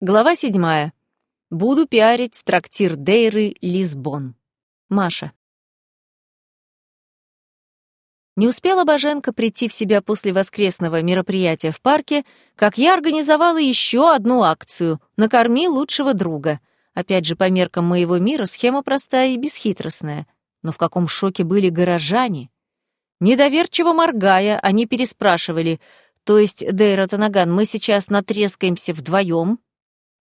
Глава седьмая. Буду пиарить трактир Дейры Лисбон. Маша. Не успела Боженко прийти в себя после воскресного мероприятия в парке, как я организовала еще одну акцию «Накорми лучшего друга». Опять же, по меркам моего мира схема простая и бесхитростная. Но в каком шоке были горожане? Недоверчиво моргая, они переспрашивали, то есть, Дейра Танаган, мы сейчас натрескаемся вдвоем,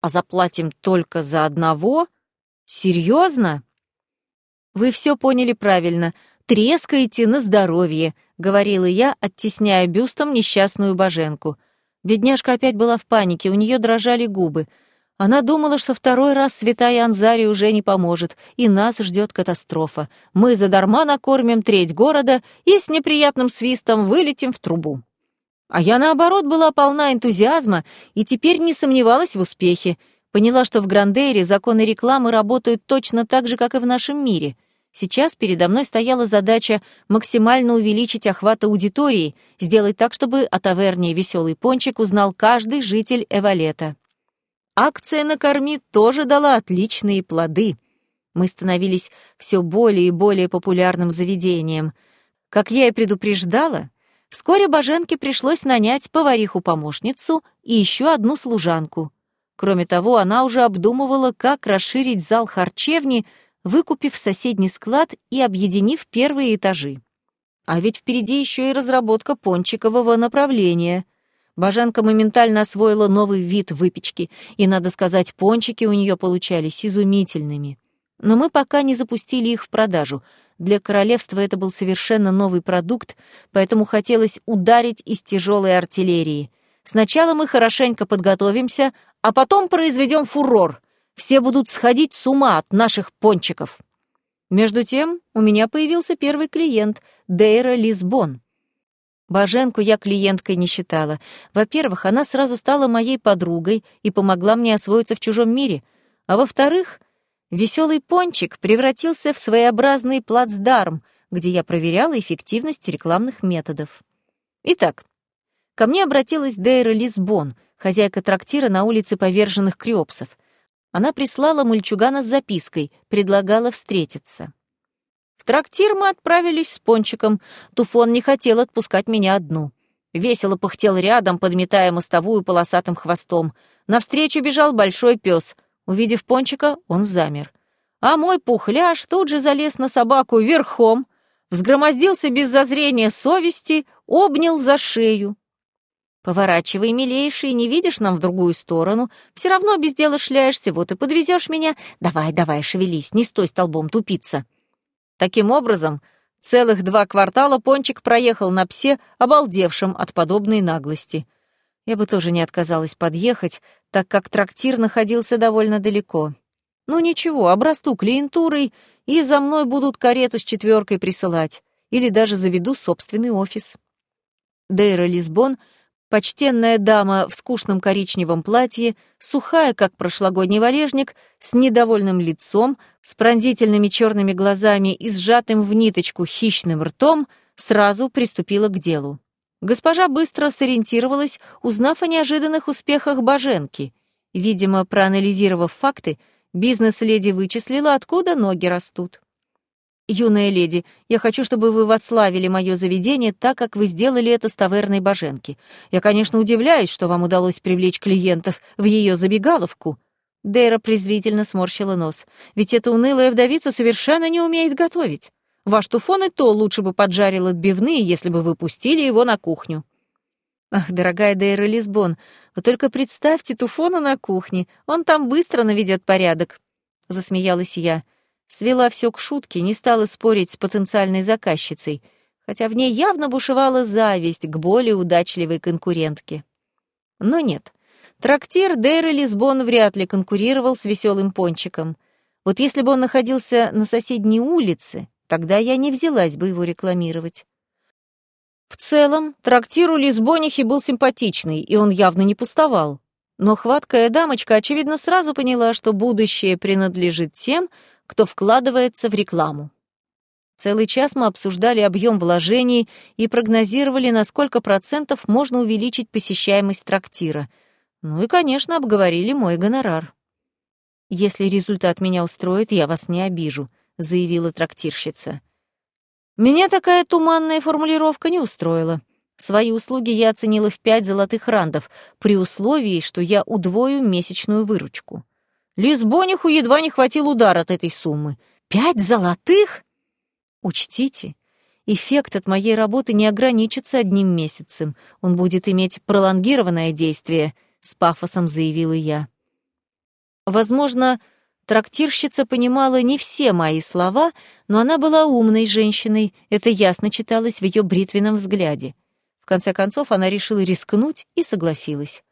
а заплатим только за одного? Серьезно? Вы все поняли правильно. Трескаете на здоровье, говорила я, оттесняя бюстом несчастную боженку. Бедняжка опять была в панике, у нее дрожали губы. Она думала, что второй раз святая Анзари уже не поможет, и нас ждет катастрофа. Мы задарма накормим треть города и с неприятным свистом вылетим в трубу. А я, наоборот, была полна энтузиазма и теперь не сомневалась в успехе. Поняла, что в Грандейре законы рекламы работают точно так же, как и в нашем мире. Сейчас передо мной стояла задача максимально увеличить охват аудитории, сделать так, чтобы о таверне «Веселый пончик» узнал каждый житель Эвалета. Акция «Накорми» тоже дала отличные плоды. Мы становились все более и более популярным заведением. Как я и предупреждала, Вскоре Боженке пришлось нанять повариху-помощницу и еще одну служанку. Кроме того, она уже обдумывала, как расширить зал харчевни, выкупив соседний склад и объединив первые этажи. А ведь впереди еще и разработка пончикового направления. Боженка моментально освоила новый вид выпечки, и, надо сказать, пончики у нее получались изумительными. Но мы пока не запустили их в продажу — для королевства это был совершенно новый продукт, поэтому хотелось ударить из тяжелой артиллерии. Сначала мы хорошенько подготовимся, а потом произведем фурор. Все будут сходить с ума от наших пончиков. Между тем у меня появился первый клиент — Дейра Лисбон. Боженку я клиенткой не считала. Во-первых, она сразу стала моей подругой и помогла мне освоиться в чужом мире. А во-вторых — Веселый пончик превратился в своеобразный плацдарм, где я проверяла эффективность рекламных методов. Итак, ко мне обратилась Дейра Лисбон, хозяйка трактира на улице поверженных криопсов. Она прислала мальчугана с запиской, предлагала встретиться. В трактир мы отправились с пончиком. Туфон не хотел отпускать меня одну. Весело пыхтел рядом, подметая мостовую полосатым хвостом. Навстречу бежал большой пес — Увидев пончика, он замер. А мой пухляш тут же залез на собаку верхом, взгромоздился без зазрения совести, обнял за шею. Поворачивай, милейший, не видишь нам в другую сторону. Все равно без дела шляешься, вот и подвезешь меня. Давай, давай, шевелись, не стой столбом тупиться. Таким образом, целых два квартала Пончик проехал на псе, обалдевшем от подобной наглости. Я бы тоже не отказалась подъехать, так как трактир находился довольно далеко. Ну ничего, обрасту клиентурой, и за мной будут карету с четверкой присылать, или даже заведу собственный офис. Дейра Лисбон — почтенная дама в скучном коричневом платье, сухая, как прошлогодний валежник, с недовольным лицом, с пронзительными черными глазами и сжатым в ниточку хищным ртом, сразу приступила к делу. Госпожа быстро сориентировалась, узнав о неожиданных успехах Боженки. Видимо, проанализировав факты, бизнес-леди вычислила, откуда ноги растут. «Юная леди, я хочу, чтобы вы восславили мое заведение так, как вы сделали это с таверной Боженки. Я, конечно, удивляюсь, что вам удалось привлечь клиентов в ее забегаловку». Дейра презрительно сморщила нос. «Ведь эта унылая вдовица совершенно не умеет готовить. Ваш туфон и то лучше бы поджарил отбивные, если бы вы пустили его на кухню». «Ах, дорогая Дейра Лисбон, вы только представьте туфона на кухне, он там быстро наведет порядок», — засмеялась я. Свела все к шутке, не стала спорить с потенциальной заказчицей, хотя в ней явно бушевала зависть к более удачливой конкурентке. Но нет, трактир Дейра Лисбон вряд ли конкурировал с веселым пончиком. Вот если бы он находился на соседней улице, Тогда я не взялась бы его рекламировать. В целом, трактир у Лисбонихи был симпатичный, и он явно не пустовал. Но хваткая дамочка, очевидно, сразу поняла, что будущее принадлежит тем, кто вкладывается в рекламу. Целый час мы обсуждали объем вложений и прогнозировали, на сколько процентов можно увеличить посещаемость трактира. Ну и, конечно, обговорили мой гонорар. «Если результат меня устроит, я вас не обижу», — заявила трактирщица. Меня такая туманная формулировка не устроила. Свои услуги я оценила в пять золотых рандов, при условии, что я удвою месячную выручку. Лисбониху едва не хватил удар от этой суммы. Пять золотых? Учтите, эффект от моей работы не ограничится одним месяцем. Он будет иметь пролонгированное действие, с пафосом заявила я. Возможно, трактирщица понимала не все мои слова, но она была умной женщиной, это ясно читалось в ее бритвенном взгляде. В конце концов, она решила рискнуть и согласилась.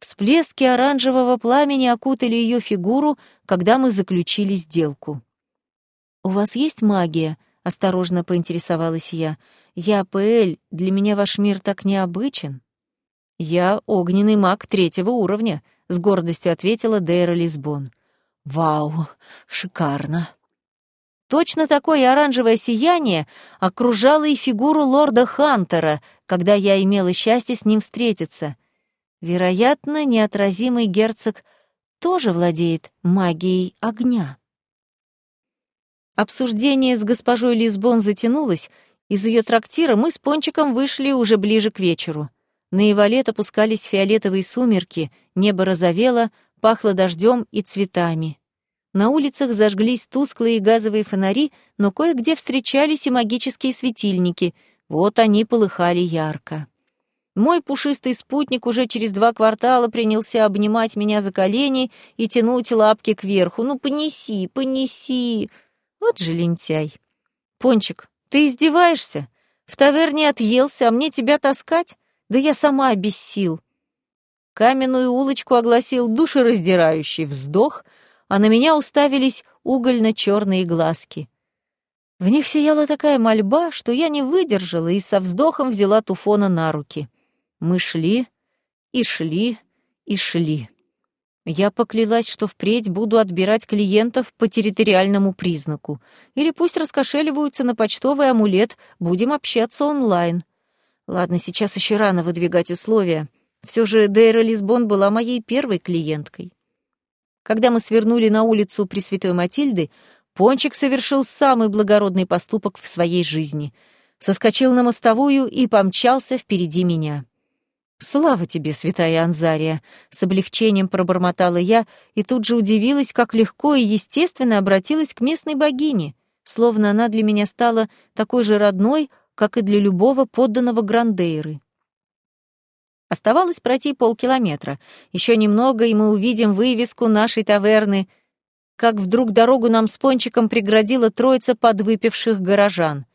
Всплески оранжевого пламени окутали ее фигуру, когда мы заключили сделку. «У вас есть магия?» — осторожно поинтересовалась я. «Я ПЛ, для меня ваш мир так необычен». «Я огненный маг третьего уровня», — с гордостью ответила Дейра Лисбон. «Вау, шикарно!» Точно такое оранжевое сияние окружало и фигуру лорда Хантера, когда я имела счастье с ним встретиться. Вероятно, неотразимый герцог тоже владеет магией огня. Обсуждение с госпожой Лисбон затянулось, из ее трактира мы с Пончиком вышли уже ближе к вечеру. На Ивалет опускались фиолетовые сумерки, небо розовело, пахло дождем и цветами. На улицах зажглись тусклые газовые фонари, но кое-где встречались и магические светильники. Вот они полыхали ярко. Мой пушистый спутник уже через два квартала принялся обнимать меня за колени и тянуть лапки кверху. «Ну, понеси, понеси!» Вот же лентяй. «Пончик, ты издеваешься? В таверне отъелся, а мне тебя таскать? Да я сама без сил!» Каменную улочку огласил душераздирающий вздох — а на меня уставились угольно-черные глазки. В них сияла такая мольба, что я не выдержала и со вздохом взяла Туфона на руки. Мы шли и шли и шли. Я поклялась, что впредь буду отбирать клиентов по территориальному признаку. Или пусть раскошеливаются на почтовый амулет, будем общаться онлайн. Ладно, сейчас еще рано выдвигать условия. Все же Дейра Лисбон была моей первой клиенткой. Когда мы свернули на улицу Пресвятой Матильды, Пончик совершил самый благородный поступок в своей жизни. Соскочил на мостовую и помчался впереди меня. «Слава тебе, святая Анзария!» — с облегчением пробормотала я и тут же удивилась, как легко и естественно обратилась к местной богине, словно она для меня стала такой же родной, как и для любого подданного Грандейры. Оставалось пройти полкилометра. Еще немного, и мы увидим вывеску нашей таверны. Как вдруг дорогу нам с пончиком преградила троица подвыпивших горожан.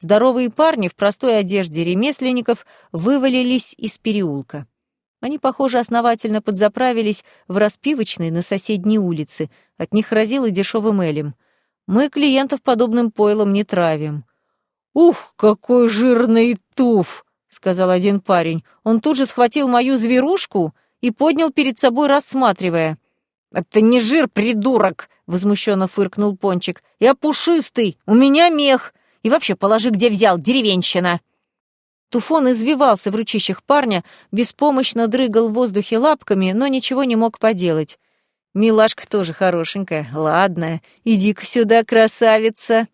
Здоровые парни в простой одежде ремесленников вывалились из переулка. Они, похоже, основательно подзаправились в распивочной на соседней улице. От них разило дешевым элем. Мы клиентов подобным пойлом не травим. «Ух, какой жирный туф!» — сказал один парень. Он тут же схватил мою зверушку и поднял перед собой, рассматривая. «Это не жир, придурок!» — возмущенно фыркнул Пончик. «Я пушистый, у меня мех. И вообще положи, где взял, деревенщина!» Туфон извивался в ручищах парня, беспомощно дрыгал в воздухе лапками, но ничего не мог поделать. «Милашка тоже хорошенькая, ладная. Иди-ка сюда, красавица!»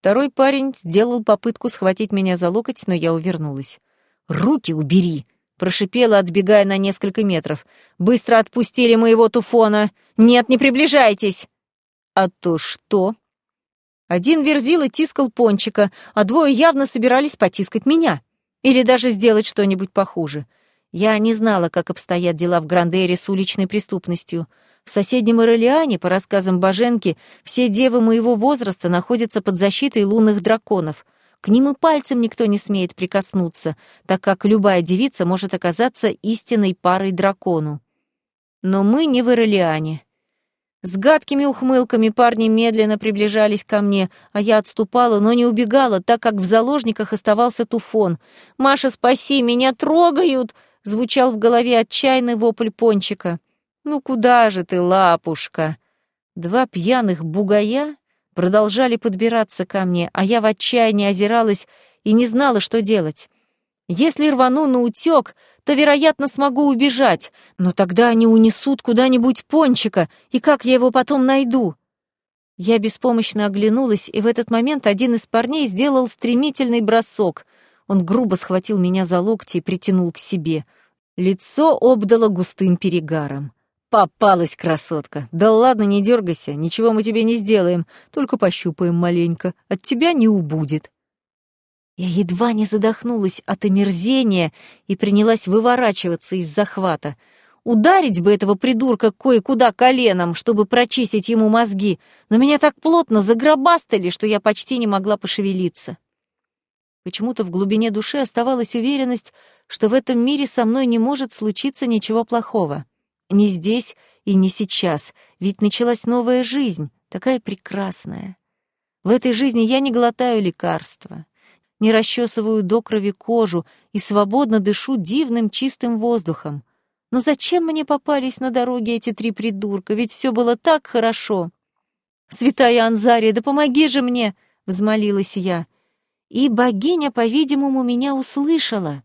Второй парень сделал попытку схватить меня за локоть, но я увернулась. «Руки убери!» — прошипела, отбегая на несколько метров. «Быстро отпустили моего туфона! Нет, не приближайтесь!» «А то что?» Один верзила тискал пончика, а двое явно собирались потискать меня. Или даже сделать что-нибудь похуже. Я не знала, как обстоят дела в Грандере с уличной преступностью — в соседнем Иролиане, по рассказам Боженки, все девы моего возраста находятся под защитой лунных драконов. К ним и пальцем никто не смеет прикоснуться, так как любая девица может оказаться истинной парой дракону. Но мы не в Иролиане. С гадкими ухмылками парни медленно приближались ко мне, а я отступала, но не убегала, так как в заложниках оставался туфон. «Маша, спаси, меня трогают!» — звучал в голове отчаянный вопль пончика. «Ну куда же ты, лапушка?» Два пьяных бугая продолжали подбираться ко мне, а я в отчаянии озиралась и не знала, что делать. Если рвану на утёк, то, вероятно, смогу убежать, но тогда они унесут куда-нибудь пончика, и как я его потом найду? Я беспомощно оглянулась, и в этот момент один из парней сделал стремительный бросок. Он грубо схватил меня за локти и притянул к себе. Лицо обдало густым перегаром. «Попалась, красотка! Да ладно, не дергайся, ничего мы тебе не сделаем, только пощупаем маленько, от тебя не убудет». Я едва не задохнулась от омерзения и принялась выворачиваться из захвата. Ударить бы этого придурка кое-куда коленом, чтобы прочистить ему мозги, но меня так плотно загробастали, что я почти не могла пошевелиться. Почему-то в глубине души оставалась уверенность, что в этом мире со мной не может случиться ничего плохого. Не здесь и не сейчас, ведь началась новая жизнь, такая прекрасная. В этой жизни я не глотаю лекарства, не расчесываю до крови кожу и свободно дышу дивным чистым воздухом. Но зачем мне попались на дороге эти три придурка? Ведь все было так хорошо. «Святая Анзария, да помоги же мне!» — взмолилась я. И богиня, по-видимому, меня услышала,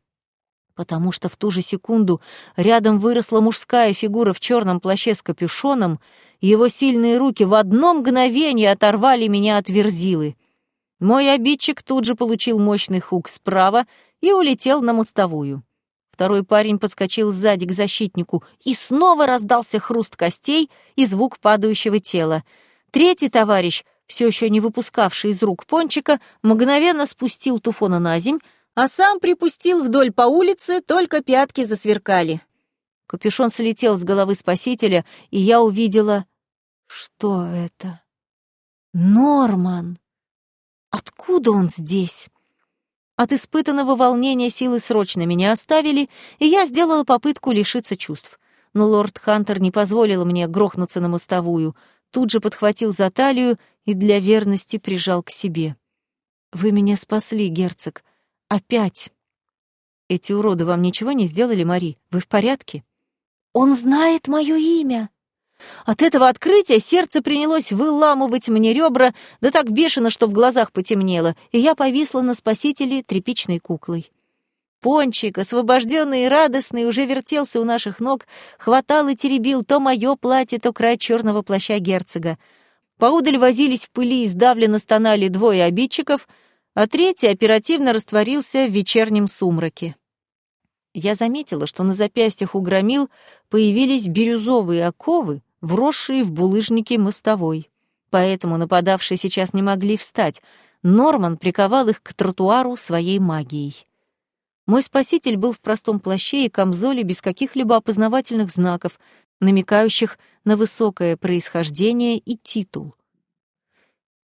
потому что в ту же секунду рядом выросла мужская фигура в черном плаще с капюшоном, и его сильные руки в одно мгновение оторвали меня от верзилы. Мой обидчик тут же получил мощный хук справа и улетел на мостовую. Второй парень подскочил сзади к защитнику, и снова раздался хруст костей и звук падающего тела. Третий товарищ, все еще не выпускавший из рук пончика, мгновенно спустил туфона на земь, а сам припустил вдоль по улице, только пятки засверкали. Капюшон слетел с головы спасителя, и я увидела... Что это? Норман! Откуда он здесь? От испытанного волнения силы срочно меня оставили, и я сделала попытку лишиться чувств. Но лорд Хантер не позволил мне грохнуться на мостовую, тут же подхватил за талию и для верности прижал к себе. «Вы меня спасли, герцог. Опять!» «Эти уроды вам ничего не сделали, Мари? Вы в порядке?» «Он знает мое имя!» От этого открытия сердце принялось выламывать мне ребра, да так бешено, что в глазах потемнело, и я повисла на спасителе тряпичной куклой. Пончик, освобожденный и радостный, уже вертелся у наших ног, хватал и теребил то мое платье, то край черного плаща герцога. Поудаль возились в пыли и сдавленно стонали двое обидчиков, а третий оперативно растворился в вечернем сумраке. Я заметила, что на запястьях у громил появились бирюзовые оковы, вросшие в булыжники мостовой. Поэтому нападавшие сейчас не могли встать. Норман приковал их к тротуару своей магией. Мой спаситель был в простом плаще и камзоле без каких-либо опознавательных знаков, намекающих на высокое происхождение и титул.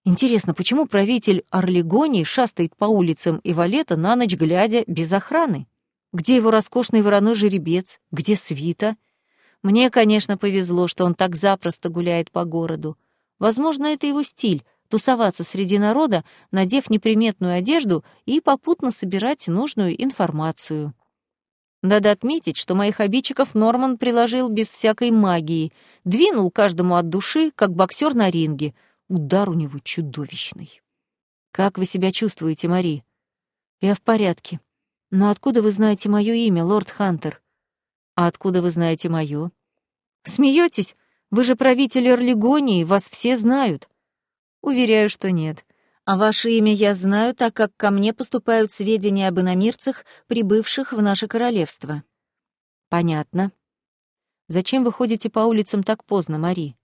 Интересно, почему правитель Орлегонии шастает по улицам и валета на ночь глядя без охраны? Где его роскошный вороной жеребец? Где свита? Мне, конечно, повезло, что он так запросто гуляет по городу. Возможно, это его стиль — тусоваться среди народа, надев неприметную одежду и попутно собирать нужную информацию. Надо отметить, что моих обидчиков Норман приложил без всякой магии, двинул каждому от души, как боксер на ринге. Удар у него чудовищный. «Как вы себя чувствуете, Мари?» «Я в порядке. Но откуда вы знаете мое имя, лорд Хантер?» А откуда вы знаете моё? Смеетесь? Вы же правитель Эрлигонии, вас все знают. Уверяю, что нет. А ваше имя я знаю, так как ко мне поступают сведения об иномирцах, прибывших в наше королевство. Понятно. Зачем вы ходите по улицам так поздно, Мари?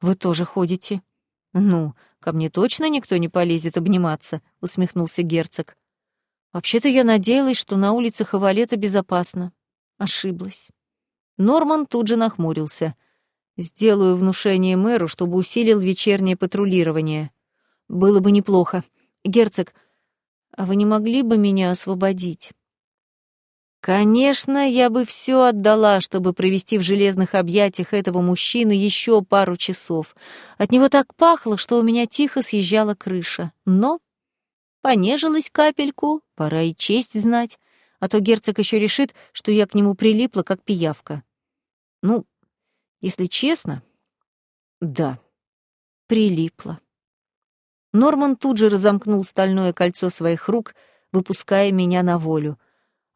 Вы тоже ходите. Ну, ко мне точно никто не полезет обниматься, усмехнулся герцог. Вообще-то я надеялась, что на улицах Авалета безопасно. Ошиблась. Норман тут же нахмурился. «Сделаю внушение мэру, чтобы усилил вечернее патрулирование. Было бы неплохо. Герцог, а вы не могли бы меня освободить?» Конечно, я бы все отдала, чтобы провести в железных объятиях этого мужчины еще пару часов. От него так пахло, что у меня тихо съезжала крыша. Но понежилась капельку, пора и честь знать а то герцог еще решит, что я к нему прилипла, как пиявка. Ну, если честно, да, прилипла. Норман тут же разомкнул стальное кольцо своих рук, выпуская меня на волю.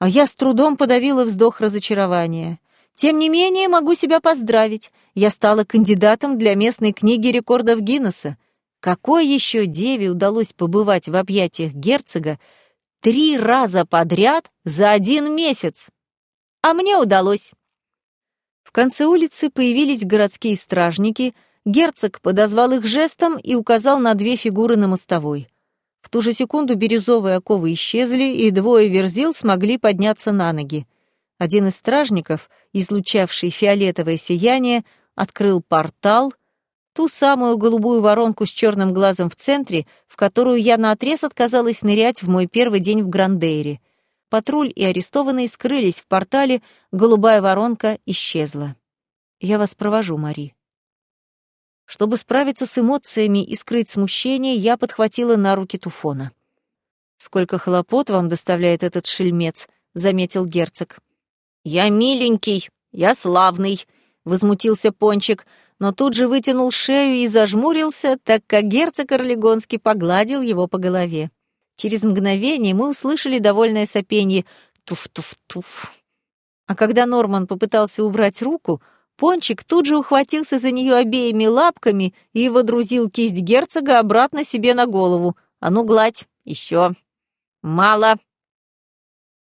А я с трудом подавила вздох разочарования. Тем не менее, могу себя поздравить. Я стала кандидатом для местной книги рекордов Гиннесса. Какой еще деве удалось побывать в объятиях герцога три раза подряд за один месяц? А мне удалось. В конце улицы появились городские стражники, герцог подозвал их жестом и указал на две фигуры на мостовой. В ту же секунду бирюзовые оковы исчезли, и двое верзил смогли подняться на ноги. Один из стражников, излучавший фиолетовое сияние, открыл портал, ту самую голубую воронку с черным глазом в центре, в которую я наотрез отказалась нырять в мой первый день в Грандейре. Патруль и арестованные скрылись в портале, голубая воронка исчезла. «Я вас провожу, Мари», чтобы справиться с эмоциями и скрыть смущение, я подхватила на руки Туфона. «Сколько хлопот вам доставляет этот шельмец», — заметил герцог. «Я миленький, я славный», — возмутился Пончик, но тут же вытянул шею и зажмурился, так как герцог Орлегонский погладил его по голове. Через мгновение мы услышали довольное сопенье «туф-туф-туф». А когда Норман попытался убрать руку, Пончик тут же ухватился за нее обеими лапками и водрузил кисть герцога обратно себе на голову. «А ну, гладь! Еще! Мало!»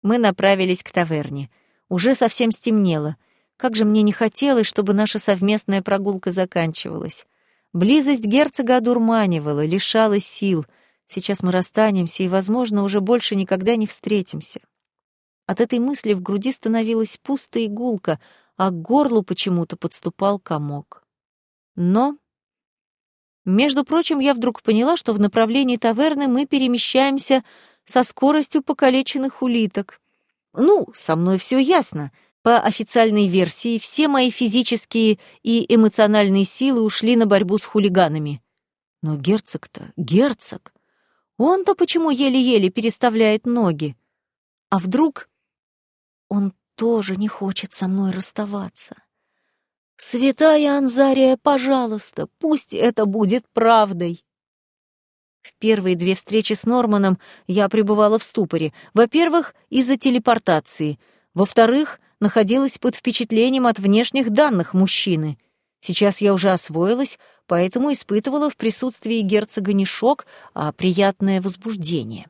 Мы направились к таверне. Уже совсем стемнело. Как же мне не хотелось, чтобы наша совместная прогулка заканчивалась. Близость герцога одурманивала, лишала сил. Сейчас мы расстанемся и, возможно, уже больше никогда не встретимся. От этой мысли в груди становилось пусто и а к горлу почему-то подступал комок. Но... Между прочим, я вдруг поняла, что в направлении таверны мы перемещаемся со скоростью покалеченных улиток. Ну, со мной все ясно. По официальной версии, все мои физические и эмоциональные силы ушли на борьбу с хулиганами. Но герцог-то, герцог! Он-то почему еле-еле переставляет ноги? А вдруг он тоже не хочет со мной расставаться. Святая Анзария, пожалуйста, пусть это будет правдой. В первые две встречи с Норманом я пребывала в ступоре. Во-первых, из-за телепортации. Во-вторых, находилась под впечатлением от внешних данных мужчины. Сейчас я уже освоилась, поэтому испытывала в присутствии герцога не шок, а приятное возбуждение.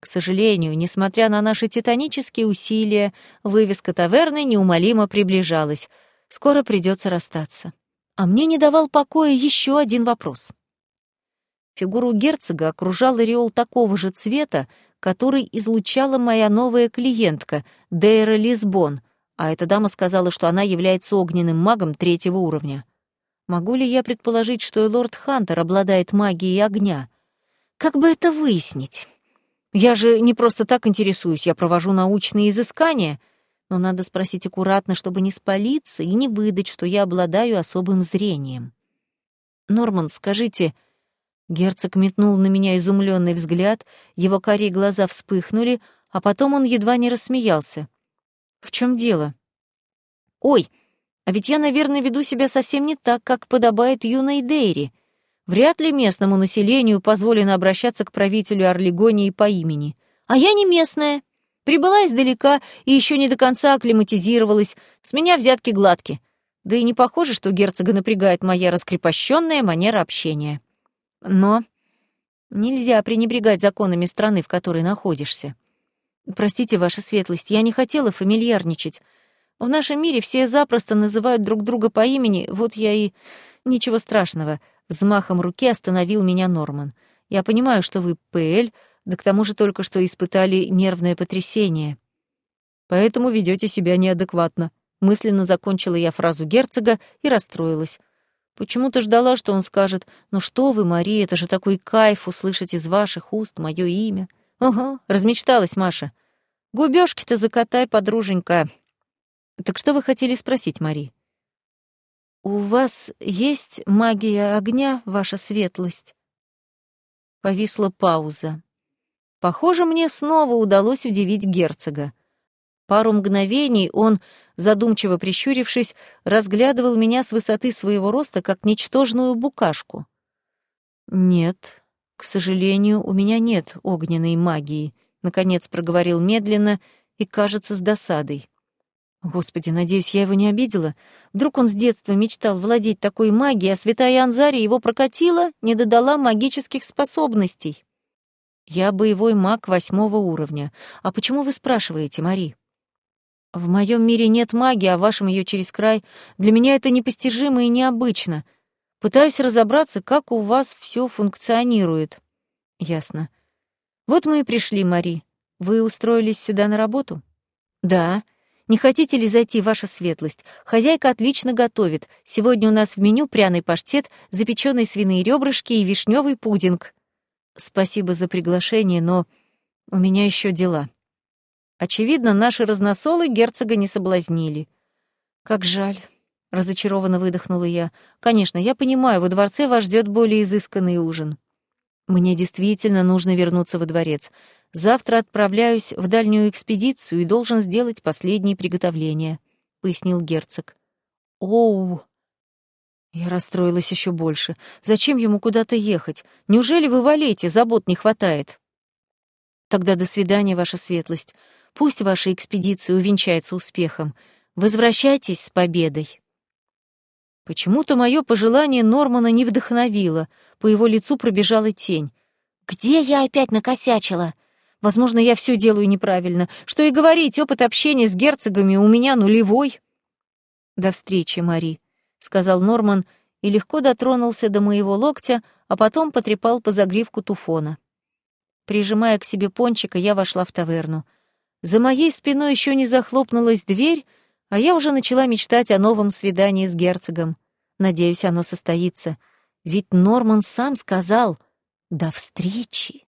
К сожалению, несмотря на наши титанические усилия, вывеска таверны неумолимо приближалась. Скоро придется расстаться. А мне не давал покоя еще один вопрос. Фигуру герцога окружал ореол такого же цвета, который излучала моя новая клиентка, Дейра Лисбон, а эта дама сказала, что она является огненным магом третьего уровня. Могу ли я предположить, что и лорд Хантер обладает магией огня? Как бы это выяснить? Я же не просто так интересуюсь, я провожу научные изыскания. Но надо спросить аккуратно, чтобы не спалиться и не выдать, что я обладаю особым зрением. Норман, скажите... Герцог метнул на меня изумленный взгляд, его карие глаза вспыхнули, а потом он едва не рассмеялся. «В чем дело?» «Ой, а ведь я, наверное, веду себя совсем не так, как подобает юной Дейри. Вряд ли местному населению позволено обращаться к правителю Орлегонии по имени. А я не местная. Прибыла издалека и еще не до конца акклиматизировалась. С меня взятки гладки. Да и не похоже, что герцога напрягает моя раскрепощенная манера общения. Но нельзя пренебрегать законами страны, в которой находишься. Простите, ваша светлость, я не хотела фамильярничать. В нашем мире все запросто называют друг друга по имени, вот я и... Ничего страшного — Взмахом руки остановил меня Норман. «Я понимаю, что вы ПЛ, да к тому же только что испытали нервное потрясение. Поэтому ведете себя неадекватно». Мысленно закончила я фразу герцога и расстроилась. Почему-то ждала, что он скажет, «Ну что вы, Мария, это же такой кайф услышать из ваших уст мое имя». «Ага, размечталась Маша. Губёшки-то закатай, подруженька». «Так что вы хотели спросить, Мари?» «У вас есть магия огня, ваша светлость?» Повисла пауза. Похоже, мне снова удалось удивить герцога. Пару мгновений он, задумчиво прищурившись, разглядывал меня с высоты своего роста, как ничтожную букашку. «Нет, к сожалению, у меня нет огненной магии», — наконец проговорил медленно и, кажется, с досадой. Господи, надеюсь, я его не обидела? Вдруг он с детства мечтал владеть такой магией, а святая Анзария его прокатила, не додала магических способностей. Я боевой маг восьмого уровня. А почему вы спрашиваете, Мари? В моем мире нет магии, а в вашем ее через край. Для меня это непостижимо и необычно. Пытаюсь разобраться, как у вас все функционирует. Ясно. Вот мы и пришли, Мари. Вы устроились сюда на работу? Да. Не хотите ли зайти, ваша светлость? Хозяйка отлично готовит. Сегодня у нас в меню пряный паштет, запеченные свиные ребрышки и вишневый пудинг. Спасибо за приглашение, но у меня еще дела. Очевидно, наши разносолы герцога не соблазнили. Как жаль. Разочарованно выдохнула я. Конечно, я понимаю, во дворце вас ждет более изысканный ужин. Мне действительно нужно вернуться во дворец. Завтра отправляюсь в дальнюю экспедицию и должен сделать последние приготовления, пояснил герцог. Оу, я расстроилась еще больше. Зачем ему куда-то ехать? Неужели вы валете, забот не хватает? Тогда до свидания, ваша светлость. Пусть ваша экспедиция увенчается успехом. Возвращайтесь с победой. Почему-то мое пожелание Нормана не вдохновило. По его лицу пробежала тень. «Где я опять накосячила?» Возможно, я все делаю неправильно. Что и говорить, опыт общения с герцогами у меня нулевой. До встречи, Мари сказал Норман и легко дотронулся до моего локтя, а потом потрепал по загривку туфона. Прижимая к себе пончика, я вошла в таверну. За моей спиной еще не захлопнулась дверь, а я уже начала мечтать о новом свидании с герцогом. Надеюсь, оно состоится. Ведь Норман сам сказал «До встречи».